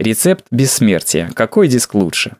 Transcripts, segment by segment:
Рецепт бессмертия. Какой диск лучше?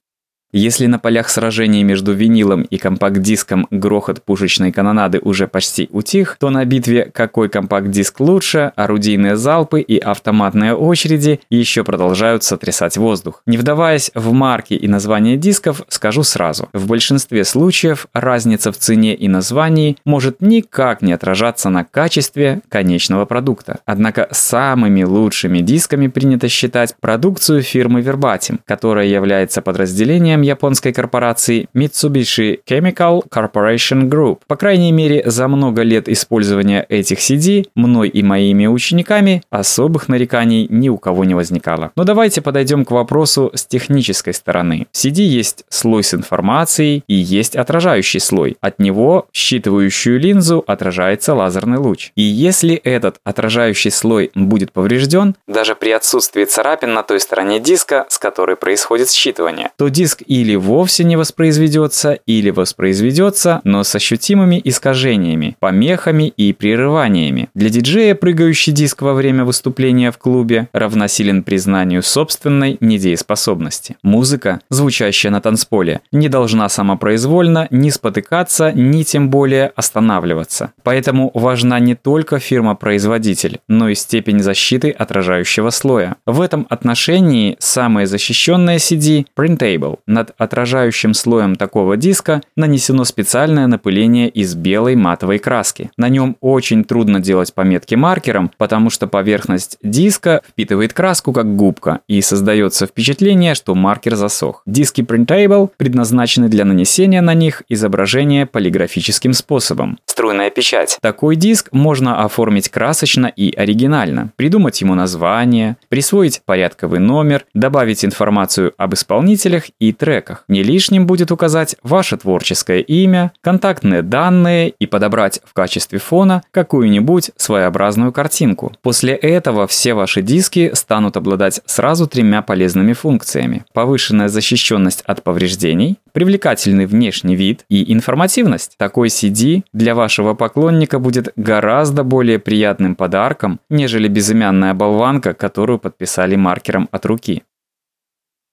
Если на полях сражений между винилом и компакт-диском грохот пушечной канонады уже почти утих, то на битве «Какой компакт-диск лучше?» орудийные залпы и автоматные очереди еще продолжают сотрясать воздух. Не вдаваясь в марки и названия дисков, скажу сразу. В большинстве случаев разница в цене и названии может никак не отражаться на качестве конечного продукта. Однако самыми лучшими дисками принято считать продукцию фирмы Verbatim, которая является подразделением названием японской корпорации Mitsubishi Chemical Corporation Group. По крайней мере, за много лет использования этих CD мной и моими учениками особых нареканий ни у кого не возникало. Но давайте подойдем к вопросу с технической стороны. В CD есть слой с информацией и есть отражающий слой. От него в считывающую линзу отражается лазерный луч. И если этот отражающий слой будет поврежден, даже при отсутствии царапин на той стороне диска, с которой происходит считывание, то диск или вовсе не воспроизведется, или воспроизведется, но с ощутимыми искажениями, помехами и прерываниями. Для диджея прыгающий диск во время выступления в клубе равносилен признанию собственной недееспособности. Музыка, звучащая на танцполе, не должна самопроизвольно ни спотыкаться, ни тем более останавливаться. Поэтому важна не только фирма-производитель, но и степень защиты отражающего слоя. В этом отношении самое защищенное CD – Printable. Над отражающим слоем такого диска нанесено специальное напыление из белой матовой краски. На нем очень трудно делать пометки маркером, потому что поверхность диска впитывает краску как губка и создается впечатление, что маркер засох. Диски Printable предназначены для нанесения на них изображения полиграфическим способом. Струйная печать. Такой диск можно оформить красочно и оригинально, придумать ему название, присвоить порядковый номер, добавить информацию об исполнителях и треках треках. Не лишним будет указать ваше творческое имя, контактные данные и подобрать в качестве фона какую-нибудь своеобразную картинку. После этого все ваши диски станут обладать сразу тремя полезными функциями. Повышенная защищенность от повреждений, привлекательный внешний вид и информативность. Такой CD для вашего поклонника будет гораздо более приятным подарком, нежели безымянная болванка, которую подписали маркером от руки.